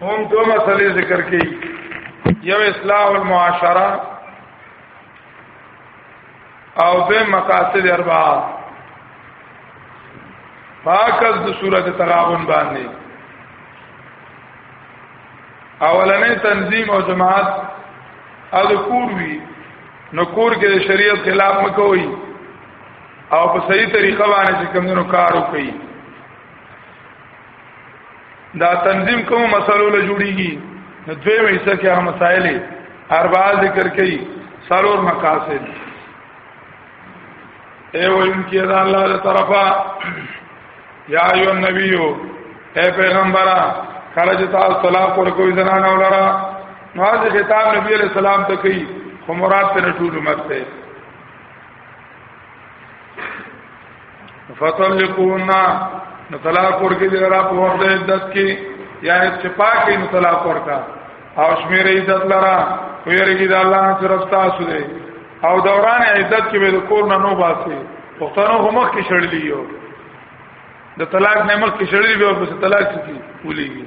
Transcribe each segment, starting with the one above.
هم دو مسئلې ذکر کړي یو اصلاح المعاشره او د مقاصد اربعه پاکز د صورت تغابن باندې اولنې تنظیم او جماعت او د کور وی نو کور کې د شریعت خلاف مکوئ او په صحیح طریقه باندې چې کومونو کار وکړي دا تنظیم کوم مسلو له جوړیږي نو دوی ویسه کې هم مسائل اربع ذکر کړي سرور مقاصد اے وینکی ادا اللہ دے طرفا یا ایو النبیو اے پیغمبرہ کله چې تاسو طلاق ورکوي زنانه ولرا نو هغه خطاب نبی علیہ السلام ته کوي خو مراد ته ټول امت ته فطلقونا نو طلاق ورکې دی را په وخت عدت کې یا چې پاکې نو طلاق ورکا او شمیر عدت لرا ویریږي د الله نه طرف تاسو دی او دوران عدت کې به کور نه نو باسي پښتنو هم مخ کې شړلی یو د طلاق نه مخ کې شړلی به په طلاق کې ولېږي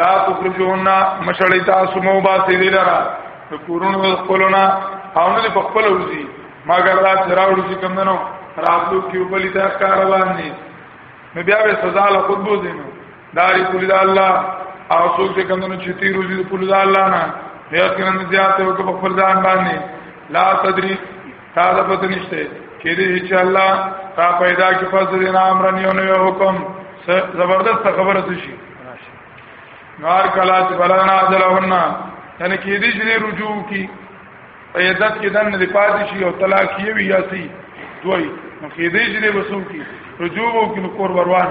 لا تخرجون مشړی تاسو مو باسي دی لرا کورونو خپلونا او نه په خپل وزي مګر دا چراوړو چې کوم نو راتلو کې په لیدا کار باندې نو بیا به سزا له خود بوزینو داری کلی دا الله او څوک چې کوم نو چې تی روزي کلی دا الله نه بیا څنګه زیات او په خپل ځان باندې لا تدریس تا دا پته نشته کې دې چې الله تا پیدا کې فضل نه امر نه یو حکم زبردست خبره څه شي نار کلا چې بلنا اجلهن یعنی کې دې چې رجوع کی عیدت کې دن نه پاتې شي او طلاق یې وی یاسي دوی نو کې دې چې وسو کی رجوع او کې کور وروان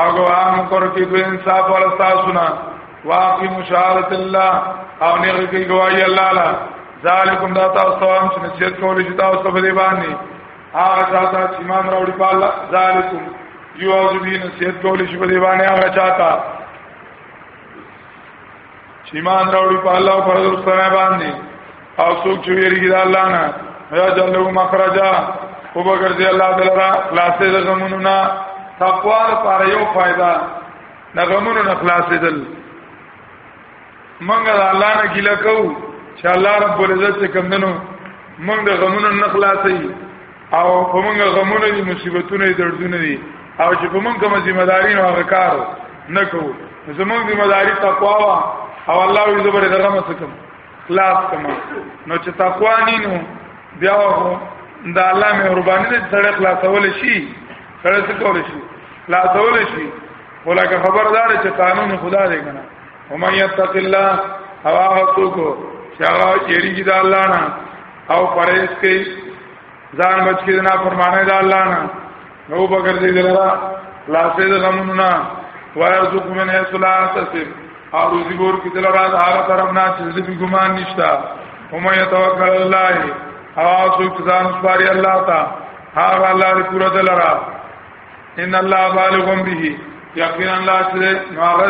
او ګوان مقرر کی کوئی انصاف والا تاسو نه واقی مشاهدت الله او نه کوي گواہی الله لا ذالکم دا تاسو هم چې نصیحت کولې چې تاسو په دې باندې هغه چاته چې ایمان راوړي په الله ذالکم یو او دې نصیحت کولې چې په دې باندې هغه چاته چې ایمان راوړي په الله او پر رسول سره باندې او څوک چې ویریږي د الله نه یا جلو مخرجا او بغرضی الله تعالی را خلاصې د غمونو نه تقوا لپاره یو فائدہ د غمونو نه خلاصې دل منګه د الله نه ګیله کو چې الله رب العزت څخه کمندنو منګه غمونو نه خلاصې او په موږ غمونه دي مصیبتونه دي دردونه دي او چې په موږ کوم ذمہ داری نه هغه کار نه کوو زموږ ذمہ داری تقوا وا او الله یې زبر دغه مسکم خلاص کما نو چې تقوا نه نو بیا هو دا الله مې قرباني دې سره خلاصول شي سره څه کول شي خلاصول شي ولکه خبردار چې قانون خدا دې کنه ومن يتق الله هوا هو کو چې هغه یریږي د الله نه او پرېز کې ځان بچ کې نه فرمانه د الله نه نو بغیر دې دلرا لاسه د غمونه ويرزق من حيث لا تحتسب او روزي ګور کې دلرا د هغه طرف نه چې دې ګمان نشتا هم يتوکل الله او سوک ځان سپاري الله تا هغه الله دې پورا دلرا ان الله بالغ به یقینا الله چې نو هغه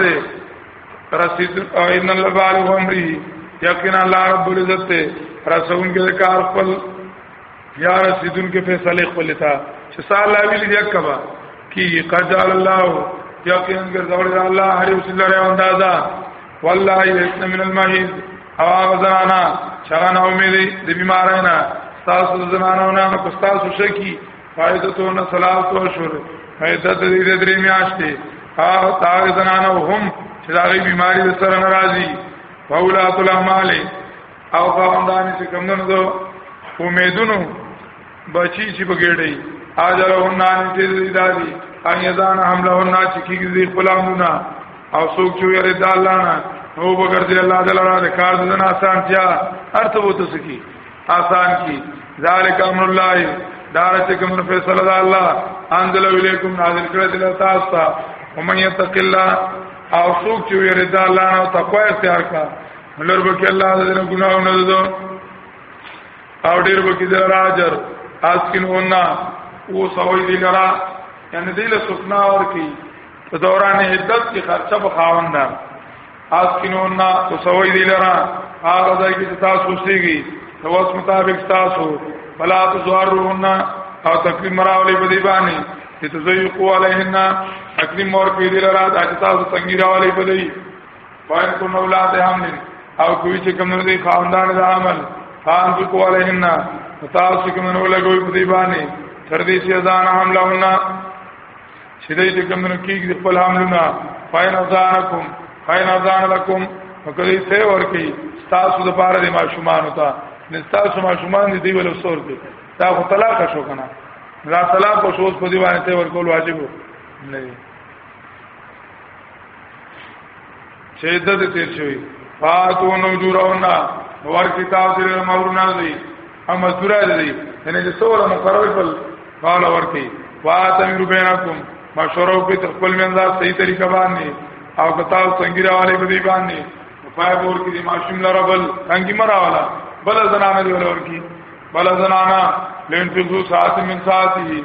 رسید ان الله بالغ امره یقینا الله رب العزت رسون کې کار خپل یا رسیدون کې فیصله خپل تا چې سال ویل دی کبا کی قد الله یقینا ګرځول الله هر یو سره له اندازا والله یسن من المحیز او غزانا چغان امیدی د بیمارانه تاسو زنانو نه کو تاسو شکی فائدتون ثلاث اشهر عدت دې د درې میاشتې او تاغ زنانو هم چې دا غي بیماری د سره ناراضي فولات الاعمال او خواندان چې کمندونو دو امیدونو بچی چې بګړې اجر او نان چې دادي ان یزان حمله او نا چې کیږي خپلامونه او څوک چې یې د الله نه نو بغیر د الله تعالی د کار د نه آسانتیا ارته وته سکی آسان کی ذالک امر الله دارت کوم نو فیصله ده الله انزل الیکم نازل کړه دل تاسو ته ومن یتق الله او څوک چې ویری ده الله نو تقوا اختیار کا لور به کې الله دې ګناه نه ده او ډیر به کې دراجر اسکن ونا او سوي دي لرا یعنی دې له سکنا اور کی په دوران عدت کې خرچه بخاوند اسکنون نا وسوی دی لرا هغه ځای کې تاسو سیږي نو اوس مطابق تاسو بلا تزوارون او تکلیف مراولې په دی باندې چې تزيقوا علیهن تکلیف مور کې دی لرا د تاسو څنګه راولې په دی پاین کو نو لا ته هم او کوي چې کوم دی خاندان د عمل خان کی کو علیهن تاسو کوم نو لګوي په دی باندې تر دې چې ځان هم لهونه چې دې چې کومنو کېږي خپل حملونه فاین ازانکم فاین ازان لکم فکرې سه ورکی تاسو د پاره د ماشومان ته نستاسو ماشومان دې دی ول سور کې تا خو طلاق شو کنه را طلاق او شوز په دی باندې ته ورکول واجب نه دی چې د دې تیر شوی فاتو نو جوړونه ورکی تاسو لپاره مورونه دی هم مذکوره ده دي یعنی چې څوره مقرر کړل قال ورکی واتمر بینکم مشورو کې تخپل منځه صحیح طریقه باندې او کتاب څنګه راواله په دې باندې پای ور کې دي ماشوم لره بل څنګه مراواله بل زنانه دی ورکی بل زنانه لین فزو ساعت من ساعته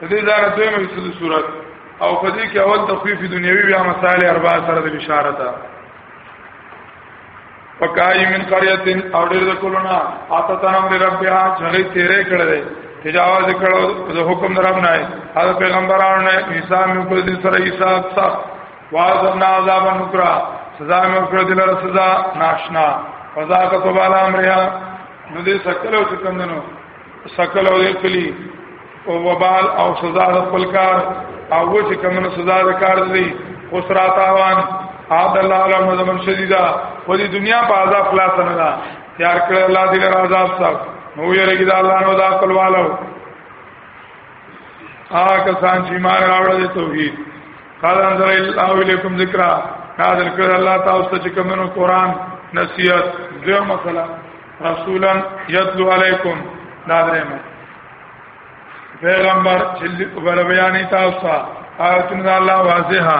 د دې ځای دویمه حصہ د صورت او په دې کې اول تخفیف دنیوي بیا مسائل اربع سره د بشارت وکای من قريه او ډېر د کولونه اته تنم د رب بیا ځړې تیرې کړې تجاوز کړو د حکم درم نه هر پیغمبرانو نه عیسی مې په دې سره عیسی صح واذنا عذاب نکرا سزا مې پر دې لپاره سزا ناشنا فذاقه تو بالا امرها نو دې سکلو څه کندنو سکلو دې کلی او وبال او سزا د خپل کار او وجه کمنه سزا د کار دی خسرا تاوان عاد الله علم زمن شدیدا په دې دنیا په عذاب خلاص نه دا تیار کړ الله دې له عذاب صاحب نو یې رګی دا الله نو دا خپل والو آ کسان چې ما راوړل توحید قال انزل الله الیکم ذکر نازل کړ الله تاسو ته کومو قران نصیحت دیو مثلا رسولا یتلو علیکم نادرمه پیغمبر چې بر بیانې تاسو آیتونه الله واضحه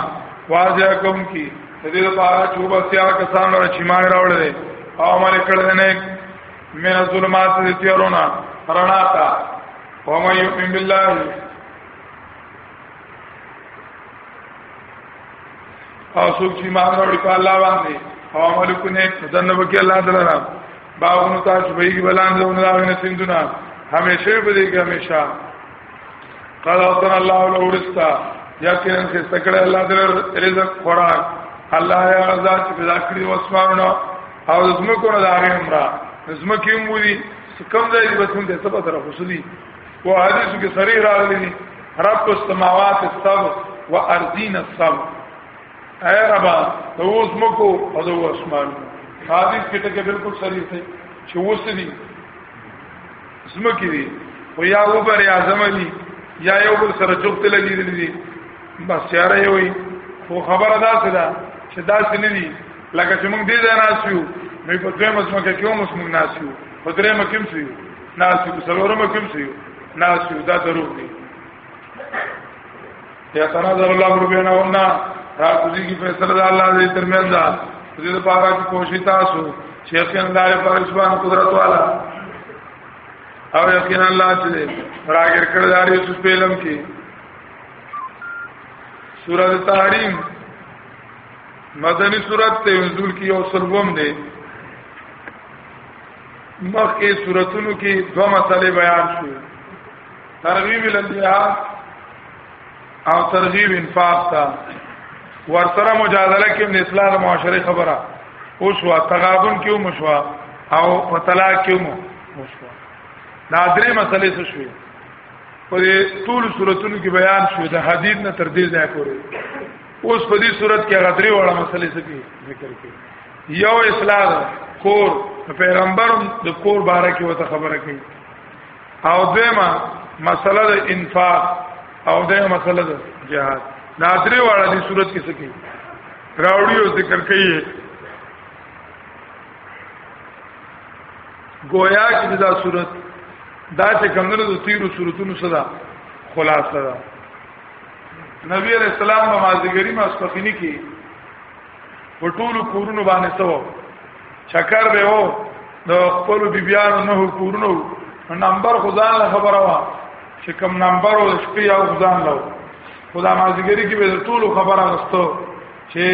واضحه کوم کی د دې لپاره چې وبسیا کسان لپاره چې مان راوړل او عمل کړل نه من ظلمات دې تیرونا رڼا تا او مې یؤمن بالله او څوک چې مان راوړي په الله باندې او عمل کو نه ځنه وکي الله تعالی باغونو ته چې ویږي بلان زمونږ دا وینې سندونه همیشه به دې کې همیشه قال اوتن الله له ورستا یقینا چې سکړه الله دې رزق خوراک الله یا غزا چې پیدا کړی وسمانو او زمکو نه داري امرا زمکې مولي کم ځای دې بچون دې سبا طرف وسدي او حدیث کې صریح راغلی رب السماوات السبع وارضین السبع اے ربا ته اوس مکو او د اسمان حدیث کې ټکه بالکل صریح دی چې اوس دي زمکې دي او یا اوبر یا زمدي یا یو بل سره چوکته لګیدل دي بس یاره یې وي خو خبره دا څه ده چې دا څه نه دي لکه چې موږ دې ځای ناسیو نو په دوه مسمکه کې هم موږ ناسیو په درې مکه کې سیو ناسیو په څلورمه کې سیو ناسیو دا دروغ دي یا تنظر الله امر بینهن را کوزي کی فیصله د الله دې ترمن دا دې لپاره چې کوشش تاسو چې یقین الله په اسمان قدرت والا او یقین الله چې راګر کړه داري څه پیلم کې سورۃ تحریم مدنی سورۃ ته نزول کې او سلوم دې مخکې سوراتونو کې دوه مسلې بیان شوې ترغیب الجهاد او ترغیب انفاق تا ورسره مجادله کې د اسلام معاشره خبره او شو تغابن کیو مشوا او په طلاق کیو مشوا دا درې مسلې څه شوې په دې ټول صورتونو کې بیان شو د حدید نه تر دې ځای پورې اوس په دې صورت کې هغه درې وړه مسلې څه ذکر کړي یو اسلام کور پیغمبر د کور باره کې وته خبره کوي او دیمه مسله د انفاق او دیمه مسله د جهاد دا درې واړه دي صورت کې سکی راوړي او ذکر کوي گویا کې دا صورت دا چې کمنو د تیرو صورتونو صدا خلاصه ده نبی علیہ السلام په مازیګری ماسپخینی کې په ټولو کورونو باندې سو چکر به وو د خپل بیبيانو نه کورونو نمبر خدان له خبره وا چې کم نمبر او شپې او خدان له خدا مازیګری کې به ټولو خبره غستو چې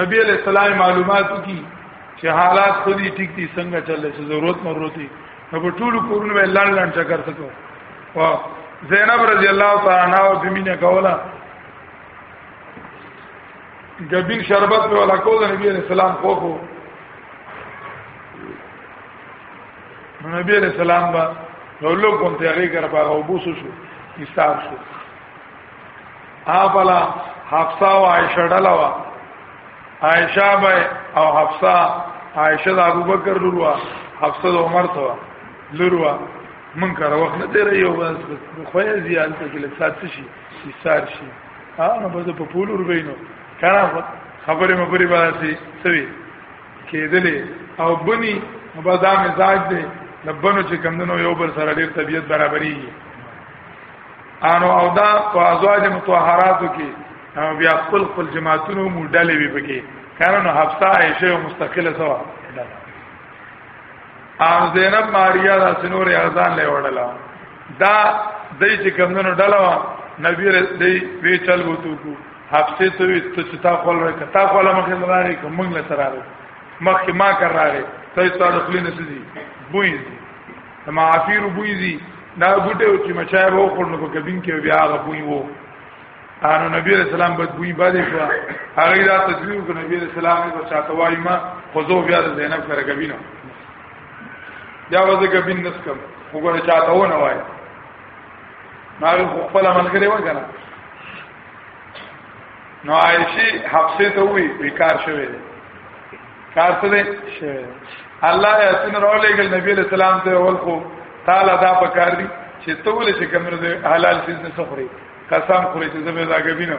نبی علیہ السلام معلوماتو کی چې حالات خودي ټیک دي څنګه چلې چې ضرورت مرورتي نو په ټولو کورونو به لاند لاند چکر تکو وا زینب رضی الله تعالی عنها د مینه کوله جبین شربت په ولا کو د نبی رسول الله خو خو نبی رسول الله با نو لو کوم ته هغه کر په او بوسو شو حساب شو ابلا حفصه او عائشه ډلوا عائشه به او حفصه عائشه د ابوبکر لوروا حفصه د عمر سوا لوروا من کار وخت نه دی یو بس خو یې زیات کې لږ سات شي ایثار شي ها نو بس په پول ور بینو کړه خبره مبري باندې سوي کېدلې او بني مبدا مزاج دې لبنو چې کمندنو یو بل سره ډېر طبيعت برابرۍ انو او دا په ازواج متطهراتو کې بیا خپل خپل جماعتونو مو ډلې وي پکې کارنو حفصه عائشه مستقله سوا ام زینب ماریا دا سنور اذان لې وړلا دا دای چې کمندونو ډلوا نبی دې وی چل وته کو حفصه ته وی ته چې تا خپل راک تا خپل مخې لاره کومنګ له سره راغی مخې ما کر راغی ته ستاره خپل نه سدي بوې ما عفیر بوې دي دا بوټه چې مچای وو خورنو په کبین کې بیا غوي وو انو نبی رسول سلام بدبوئی باندې شو هغه دا تدویر کو نبی رسول سلام په چاته وای ما خزو بیا د زینب سره غبینو بیا وځه غبین نس کوم وګوره چاته و نه وای ما خپل عمل کړی و کنه نو عائشی حفصه ته وی بیکار شوه کار څه دی الله یې سن راولېګل نبی رسول سلام ته اول خو تعالی دا پکار دی چې ته ولې چې کوم حلال څه نه سخري قسم خوري چې زه به دا کوي نه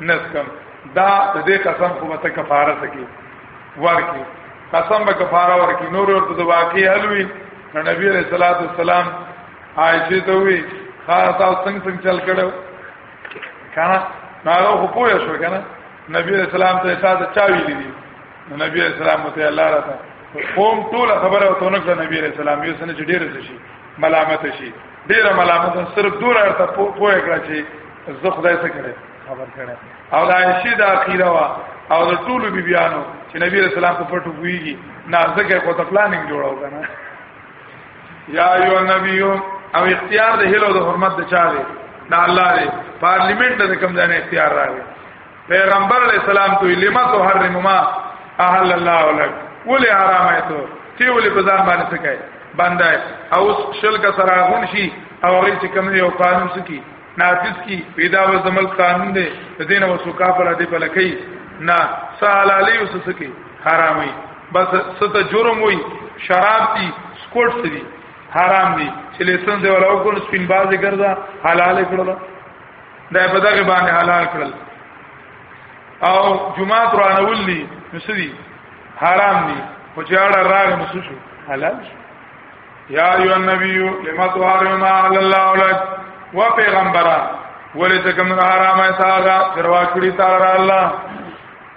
نسکم دا د دې قسم خو مت کفاره سکی ورکی قسم به کفاره ورکی نور ورته د واقع حلوي نبی عليه الصلاه والسلام عائشه ته وی خاص تاسو څنګه څنګه چل کړو کنه ناغه خو پوه شو کنه نبی عليه السلام ته تاسو چا ویلي دي نبی عليه السلام ته الله راته قوم ټول خبره وته نو نبی عليه السلام یې سن چې ډیر شي ملامت شي ډیره ملامت صرف دور ارته پوهه کړه چې زه خدای څخه کړه خبر کړه او دا شی د اخیره وا او د ټول بی بیانو چې نبی رسول الله په پټو ویږي نازکه کو ته پلانینګ جوړاو کنه یا ایو نبی او اختیار د هلو د حرمت د چا دی دا الله دی پارلیمنت د کوم ځای اختیار راغی پیغمبر علیہ السلام تو لما تو حرم ما احل الله ولک ولې حرام ایتو چې ولې په ځان باندې سکای باندې او شل کا سره غون شي او هغه چې کوم یو قانون سکی نافذ کی پیدا و زمل قانون دی دین او سوکا پر دې په لکې نه سال علی وسسکی حرامي بس ست جرم وي شراب دي سکوټ دي حرام دي چې لیسن دی ولا وکړ سپین بازي ګرځا حلال کړل دا په دغه باندې حلال کړل او جمعه ترانول دي مسدي حرام دي خو چې اړه راغی نو شو حلال شو یا ایو النبی لما تحرم ما علی الله ولک و پیغمبره ولې ته کوم حرامه ساغه دروا کړی تعالی الله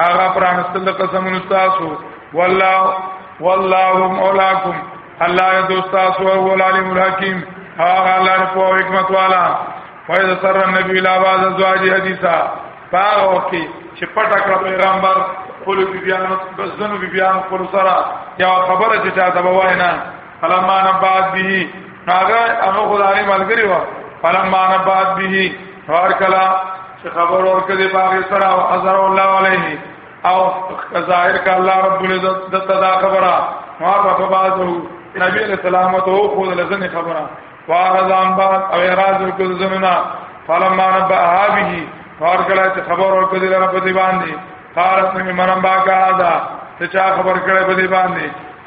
هغه پرانستل د قسمونو تاسو والله والله مولاکم الله دې دوست تاسو او العلیم الحکیم هغه الله په حکمت والا فیض سر النبی لا باز زواج حدیثا پاغه وخت چې پټه کړ پیغمبر خپل بیبیانو بزنو بیبیانو خپل سره یا خبره چې چاته وای نه فلما نبات به هغه هغه خدای ملګری و فلما نبات به هر کلا چې خبر ورکړي دی باغ سره او حضر الله علیه او ظاهر کا الله رب العزت د تدا خبره ما په بازو نبی علیہ السلام ته خو د لزنه خبره وارزان بعد او اعراض وکړ زمنا فلما نبأها به فار کلا چې خبر ورکړي دی رب دی باندې قالت من من باقا هذا ته چا خبر کړي په دی باندې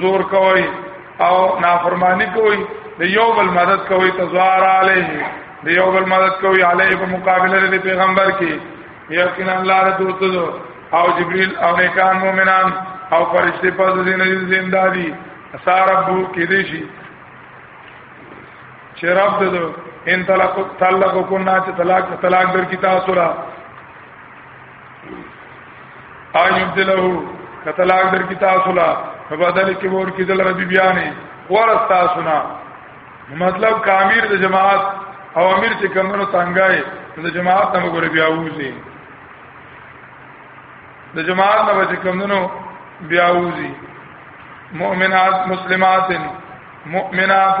زور کوي او نافرمانی کوي د یو بل مدد کوي تزوار علیه د یو بل مدد کوي علیه په مقابله د پیغمبر کې یقینا الله رسول ته او جبريل او نیکان مؤمنان او فرشتي په دې نه زنده دي ساربو کې دي شي چې رب دې ان طلاق طلاق کو نه چې طلاق طلاق در کی تاسو را ان يبدله کتلاک در کی تاسو لا په بدل کې ور کې دل ربي بیانې ورستا سنا مطلب کامیر د جماعت او امیر چې کمنو تنګای د جماعت نه وګور بیا وځي د جماعت نه بچ کمنو بیا وځي مؤمنات مسلمات مؤمنات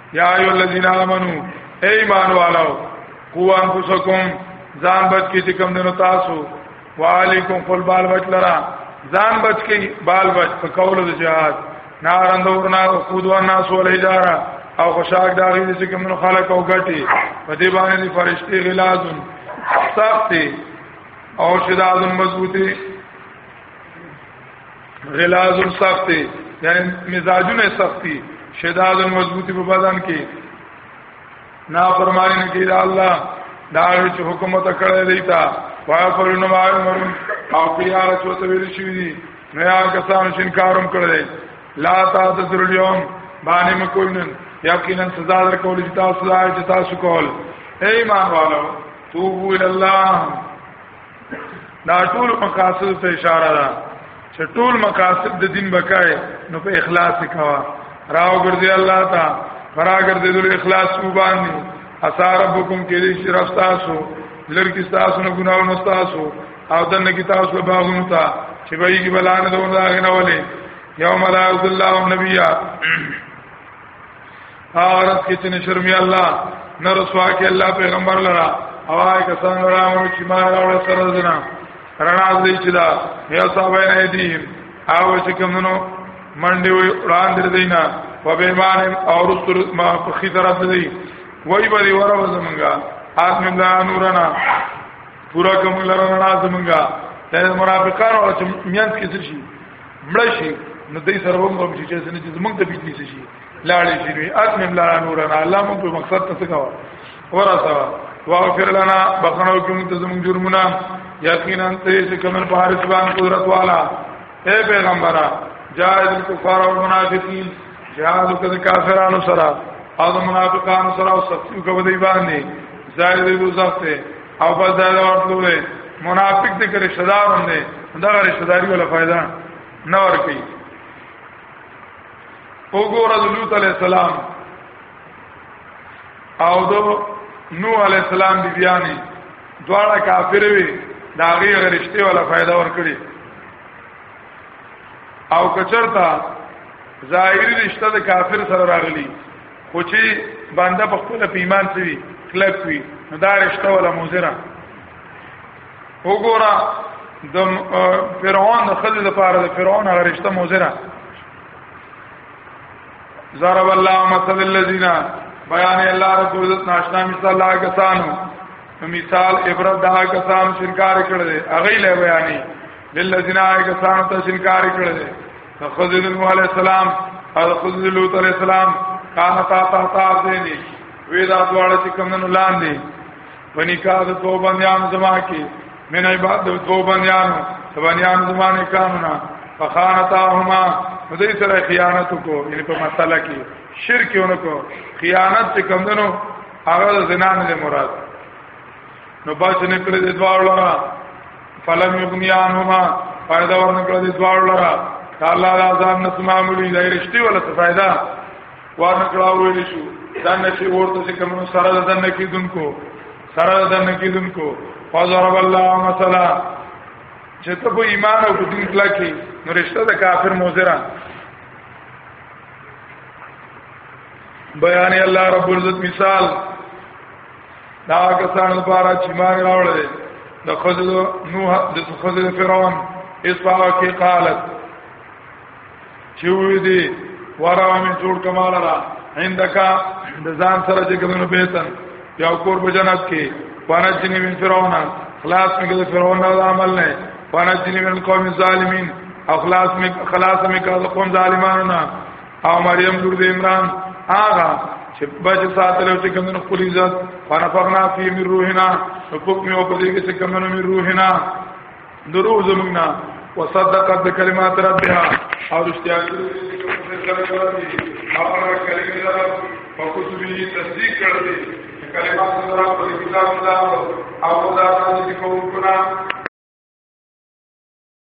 یا ایو الذین آمنو ایمان والو قو انفسکم ځان بچ کی چې کوم دنو تاسو وعلیکم قل بال بچ لرا ځان بچ کی بال بچ په کول د جهاد نارند ورنا خود و الناس والحجاره او خوشاک داغی چې کوم دنو خلق او غټي په دې باندې فرشتي غلازن سخت او شداد مضبوطی غلاظ سخت یعنی مزاجونه سختي شداد مضبوطی په بدن کې نا فرمانی نه کیدا الله دا چې حکم ته کړی دی تا وافر نو عمر او پیار چوت ویل شي دي نو یا کسان شنکارم کړی لا تا تذر اليوم باندې مکوینن یقینا سزا در کول چې تاسو دا چې تاسو کول اے ایمان والو توبو الی الله دا ټول مقاصد ته اشاره ده چې ټول مقاصد د دین بکای نو په اخلاص کوا راو ګرځي الله تا فرا ګرځي د اخلاص وبانی اسا ربکم کې دې شرف تاسو لرګي تاسو نه ګناونه تاسو او دنه کې تاسو باغونو ته چې به یې بلانه دوه غنولې یوم لا یذ الله النبیہ هغه ورځ کې چې نشرمي الله نه رسوا کې الله پیغمبر لرا او هغه کسان لرا مونږ چې ما راوړ سره زنا رڼا دې چې دا یو صاحب نه دي هغه چې کومونو منډي وړاندې دینا په بیمان او رسول ما په خي طرف دی وای به ورو زمونږه آسم الله نورنا پورا کوم لرنا زمونږه ته مرافقان او چې میانس کې شي مړ شي نو دې سره هم کوم شي چې زمونږ ته پیټنی شي لاړې شي وي اتمم لنا نورنا الله مون په مقصد ته څه کاوه ورسوا واغفر لنا بخنو کوم ته زمون جرمونه یقینا ته چې کوم په هر ځبان قدرت والا اے پیغمبره جاهد الكفار والمنافقين جهاد وکړه کافرانو سره او د منافقانو سره او سختي کوي دی باندې زائد دی زخته او بس دا ورته وي منافق دې کرے شدار هم نه دا رشتہ داری ولا فائدہ نه ور کوي وګوره د لوط علی السلام او د نوح علی السلام دی بیانې دواړه کافر وي دا غي غرشته ولا فائدہ ورکړي او کچرتا ظاهری رشتہ د کافر سره راغلی خو چې بنده په خپل پیمان سوي کلک وي نو دا رشتہ ولا مزره وګوره د فرعون د خل لپاره د فرعون هغه رشتہ موزره ضرب الله مثل الذين بیان الله رب عزت ناشنا مثال لا کسانو مثال عبرت دا کسان شرکار کړل دي اغه له بیانې للذین کسان ته شرکار کړل دي خضر نوح علیہ السلام او خضر لوط علیہ السلام کان تا تا تا دینی وی دا دواړه چې کومن لاندې پنیکا د تو بندیان زما کې من عباد د تو بندیان د بندیان زما نه کانونه فخانتاهما دې سره خیانت کو یعنی په مسله کې شرک ونکو خیانت چې کمندنو هغه زنا نه مراد نو باچ نه کړې د دوار لرا فلم یغنیانهما فائدہ ورنکړه د دوار لرا الله د عذاب نسمه مولي د رښتي ولا فائدہ وانه کړه ویل شو دا نفي ورته چې کوم سره د دنه کیدونکو سره د دنه کیدونکو فضرب الله مثلا چې ته په ایمان او دین کلا کې نو رشتہ د کافر موزرا بیان الله رب العزت مثال دا کسان لپاره چې مان راوړل د خزل نوح د خزل فرعون اسفاو کې قالت چې وې دي وراو می جوړ کمال را هندکا د ځان سره چې کومو بیتن یا کور په جنت کې پانا جنې من فرعون خلاص می کړه فرعون د عمل نه پانا جنې من قوم ظالمین اخلاص می خلاص می کړه قوم ظالمانو نه او مریم لور د عمران آغا چې بچ ساتل او چې کومو خپل عزت پانا فقنا فی من روحنا حکم او په دې کې چې کومو من روحنا دروغ زمونږ نه وصدقت بکلمات ربها او رشتیا کړو فکتبی تصدیق کړی کلمات سره په کتاب الله او دا چې کوم کنا